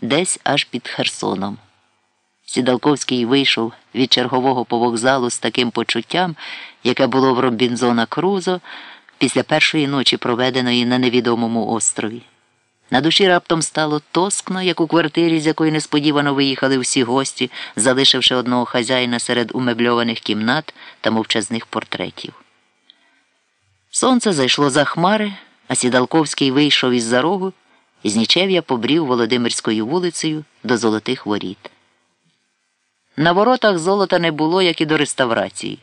десь аж під Херсоном. Сідалковський вийшов від чергового повокзалу з таким почуттям, яке було в Робінзона Крузо після першої ночі, проведеної на невідомому острові. На душі раптом стало тоскно, як у квартирі, з якої несподівано виїхали всі гості, залишивши одного хазяїна серед умебльованих кімнат та мовчазних портретів. Сонце зайшло за хмари, а Сідалковський вийшов із за рогу і нічев'я побрів Володимирською вулицею до Золотих воріт. На воротах золота не було, як і до реставрації.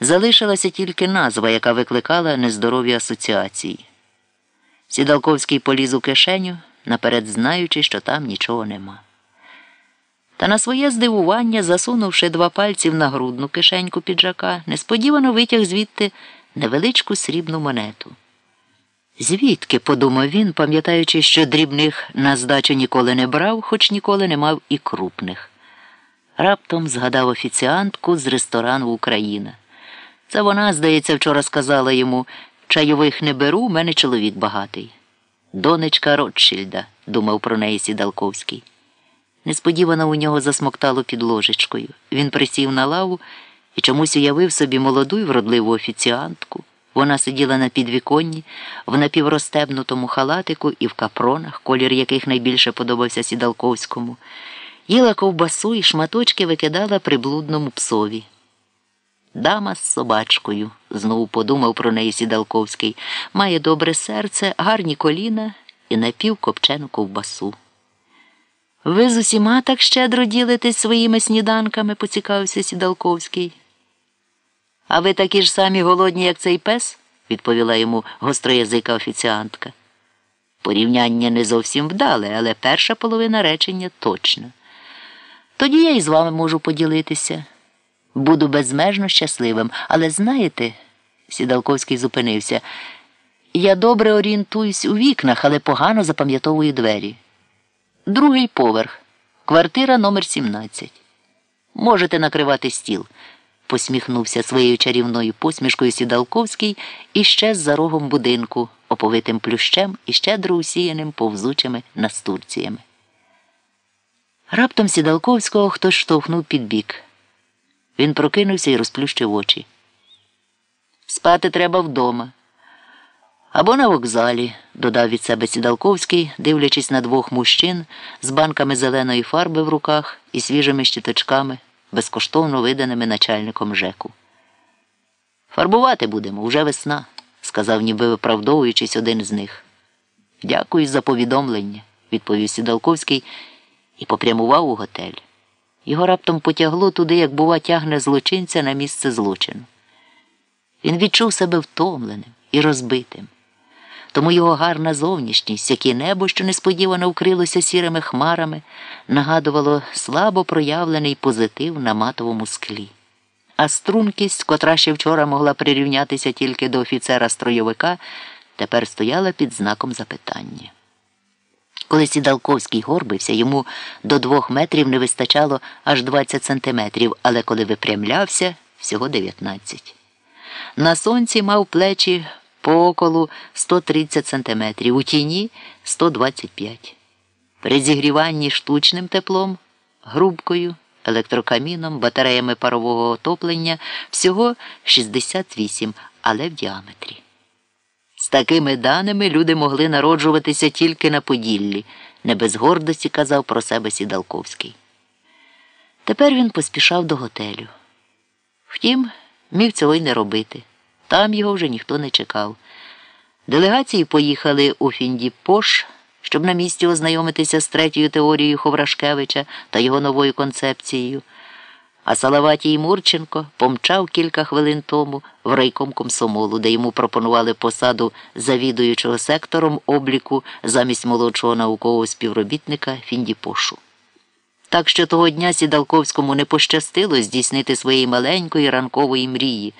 Залишилася тільки назва, яка викликала нездорові асоціації. Сідалковський поліз у кишеню, наперед знаючи, що там нічого нема. Та на своє здивування, засунувши два пальці в нагрудну кишеньку піджака, несподівано витяг звідти невеличку срібну монету. Звідки, подумав він, пам'ятаючи, що дрібних на здачу ніколи не брав, хоч ніколи не мав і крупних. Раптом згадав офіціантку з ресторану Україна. Це вона, здається, вчора сказала йому чайових не беру, у мене чоловік багатий. Донечка Ротшильда, думав про неї Сідалковський. Несподівано у нього засмоктало під ложечкою. Він присів на лаву і чомусь уявив собі молоду й вродливу офіціантку. Вона сиділа на підвіконні, в напівростебнутому халатику і в капронах, колір яких найбільше подобався Сідалковському, їла ковбасу і шматочки викидала приблудному псові. Дама з собачкою, знову подумав про неї Сідалковський, має добре серце, гарні коліна і напівкопчену ковбасу. Ви з усіма так щедро ділитесь своїми сніданками, поцікавився Сідалковський. А ви такі ж самі голодні, як цей пес, відповіла йому гостроязика офіціантка. Порівняння не зовсім вдале, але перша половина речення точна. Тоді я і з вами можу поділитися. Буду безмежно щасливим, але знаєте, Сідалковський зупинився, я добре орієнтуюсь у вікнах, але погано запам'ятовую двері. Другий поверх, квартира номер 17. Можете накривати стіл, посміхнувся своєю чарівною посмішкою Сідалковський і щез за рогом будинку, оповитим плющем і щедро усіяним повзучими настурціями. Раптом Сідалковського хтось штовхнув під бік. Він прокинувся і розплющив очі. Спати треба вдома. Або на вокзалі, додав від себе Сідалковський, дивлячись на двох мужчин з банками зеленої фарби в руках і свіжими щиточками, безкоштовно виданими начальником ЖЕКу. Фарбувати будемо вже весна, сказав, ніби виправдовуючись один з них. Дякую за повідомлення, відповів Сідалковський і попрямував у готель. Його раптом потягло туди, як, бува, тягне злочинця на місце злочину. Він відчув себе втомленим і розбитим. Тому його гарна зовнішність, як і небо, що несподівано вкрилося сірими хмарами, нагадувало слабо проявлений позитив на матовому склі. А стрункість, котра ще вчора могла прирівнятися тільки до офіцера стройовика, тепер стояла під знаком запитання. Коли Сідалковський горбився, йому до двох метрів не вистачало аж 20 сантиметрів, але коли випрямлявся, всього 19. На сонці мав плечі по околу 130 сантиметрів, у тіні 125. При зігріванні штучним теплом, грубкою, електрокаміном, батареями парового отоплення всього 68, але в діаметрі. З такими даними люди могли народжуватися тільки на Поділлі, не без гордості казав про себе Сідалковський. Тепер він поспішав до готелю. Втім, міг цього й не робити. Там його вже ніхто не чекав. Делегації поїхали у Фіндіпош, щоб на місці ознайомитися з третьою теорією Ховрашкевича та його новою концепцією. А Салаватій Мурченко помчав кілька хвилин тому в райком комсомолу, де йому пропонували посаду завідуючого сектором обліку замість молодшого наукового співробітника Фіндіпошу. Так що того дня Сідалковському не пощастило здійснити своєї маленької ранкової мрії,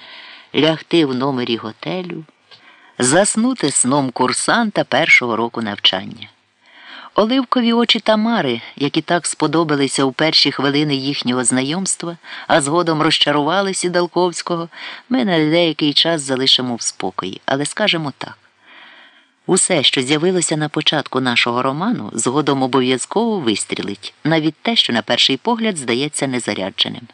лягти в номері готелю, заснути сном курсанта першого року навчання. Оливкові очі Тамари, які так сподобалися у перші хвилини їхнього знайомства, а згодом розчарували Сідалковського, ми на деякий час залишимо в спокої, але скажемо так. Усе, що з'явилося на початку нашого роману, згодом обов'язково вистрілить, навіть те, що на перший погляд здається незарядженим.